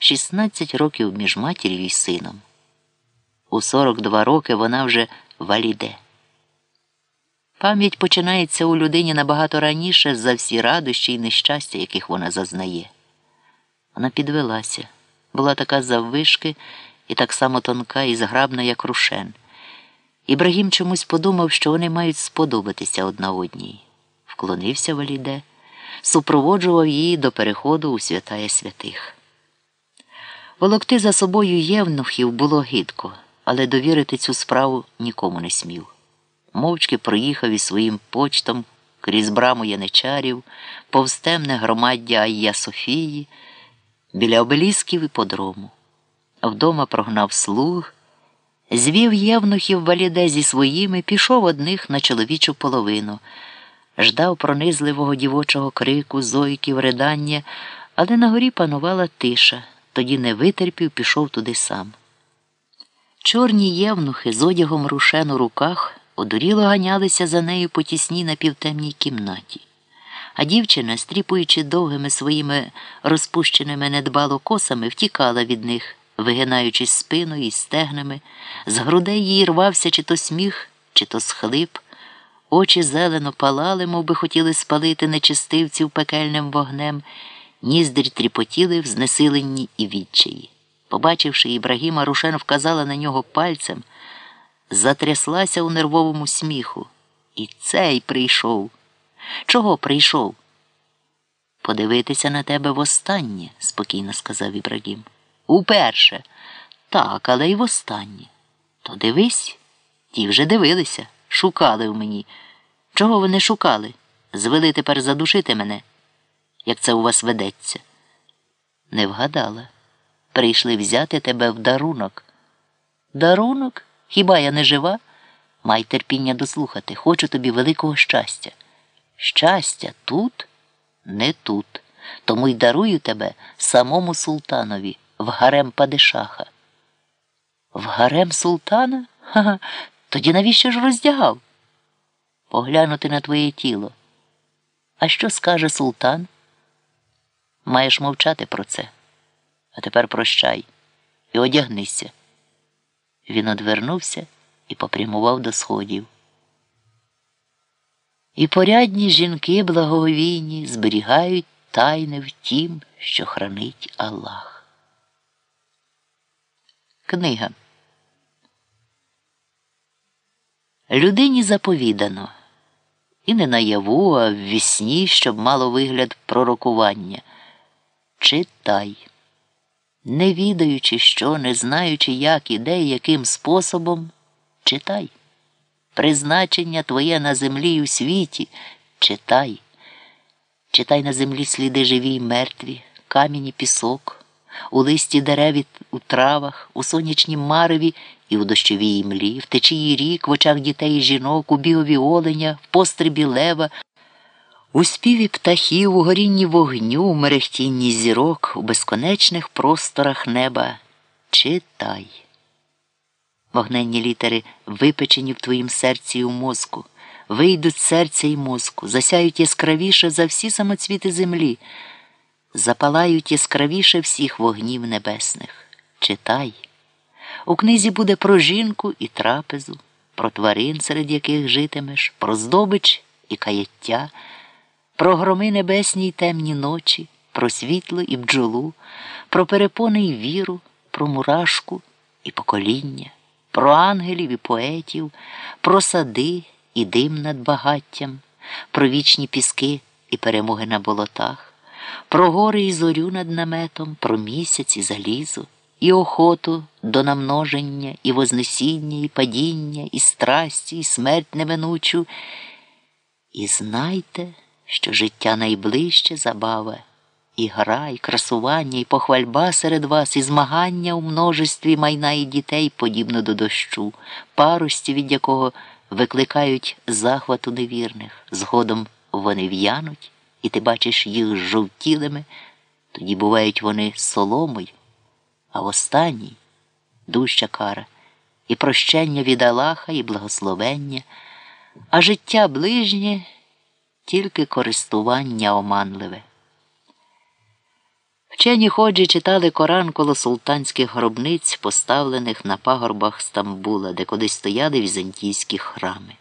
16 років між матір'ю і сином. У 42 роки вона вже валіде. Пам'ять починається у людині набагато раніше за всі радощі і нещастя, яких вона зазнає. Вона підвелася, була така заввишки і так само тонка і зграбна, як рушен. Ібрагім чомусь подумав, що вони мають сподобатися одна одній. Вклонився валіде, супроводжував її до переходу у святая святих. Волокти за собою євнухів було гидко, але довірити цю справу нікому не смів. Мовчки проїхав із своїм почтом крізь браму яничарів, повстемне громаддя Айя Софії, біля обелісків і подрому. Вдома прогнав слуг, звів євнухів валіде зі своїми, пішов одних на чоловічу половину, ждав пронизливого дівочого крику, зойків, ридання, але на горі панувала тиша, тоді не витерпів, пішов туди сам. Чорні євнухи з одягом рушен у руках одуріло ганялися за нею по тісній напівтемній кімнаті. А дівчина, стріпуючи довгими своїми розпущеними недбало косами, втікала від них, вигинаючись спиною і стегнами, з грудей її рвався чи то сміх, чи то схлип, очі зелено палали, мов би хотіли спалити нечистивців пекельним вогнем, ніздрі тріпотіли в знесиленні і відчаї. Побачивши Ібрагіма, Рушен вказала на нього пальцем, затряслася у нервовому сміху. І цей прийшов. Чого прийшов? Подивитися на тебе востаннє, спокійно сказав Ібрагім. Уперше. Так, але й востаннє. То дивись, ті вже дивилися, шукали в мені. Чого вони шукали? Звели тепер задушити мене, як це у вас ведеться. Не вгадала. Прийшли взяти тебе в дарунок. Дарунок? Хіба я не жива? Май терпіння дослухати. Хочу тобі великого щастя. Щастя тут, не тут. Тому й дарую тебе самому султанові в гарем падишаха. В гарем султана? Ха-ха. Тоді навіщо ж роздягав? Поглянути на твоє тіло. А що скаже султан? Маєш мовчати про це. А тепер прощай і одягнися. Він одвернувся і попрямував до сходів. І порядні жінки благовійні зберігають тайне в тім, що хранить Аллах. Книга Людині заповідано і не наяву, а в вісні, щоб мало вигляд пророкування. Читай не відаючи, що, не знаючи, як і де, і яким способом, читай. Призначення твоє на землі і у світі читай. Читай на землі сліди живі й мертві, камінь і пісок, у листі дерев у травах, у сонячній мареві і у дощовій млі, в течії рік, в очах дітей і жінок, у бігові оленя, в пострибі лева. У співі птахів, у горінні вогню, у мерехтінні зірок, у безконечних просторах неба читай. Вогненні літери випечені в твоїм серці і у мозку, вийдуть серця і мозку, засяють яскравіше за всі самоцвіти землі, запалають яскравіше всіх вогнів небесних. Читай. У книзі буде про жінку і трапезу, про тварин, серед яких житимеш, про здобич і каяття про громи небесні й темні ночі, про світло і бджолу, про перепони й віру, про мурашку і покоління, про ангелів і поетів, про сади і дим над багаттям, про вічні піски і перемоги на болотах, про гори і зорю над наметом, про місяць і залізо, і охоту до намноження, і вознесіння, і падіння, і страсті, і смерть неминучу. І знайте що життя найближче забава, і гра, і красування, і похвальба серед вас, і змагання у множестві майна і дітей, подібно до дощу, парості, від якого викликають захвату невірних. Згодом вони в'януть, і ти бачиш їх жовтілими, тоді бувають вони соломою, а в останній дужча кара, і прощення від Аллаха, і благословення, а життя ближнє тільки користування оманливе. Вчені ходжі читали Коран коло султанських гробниць, поставлених на пагорбах Стамбула, де кудись стояли візантійські храми.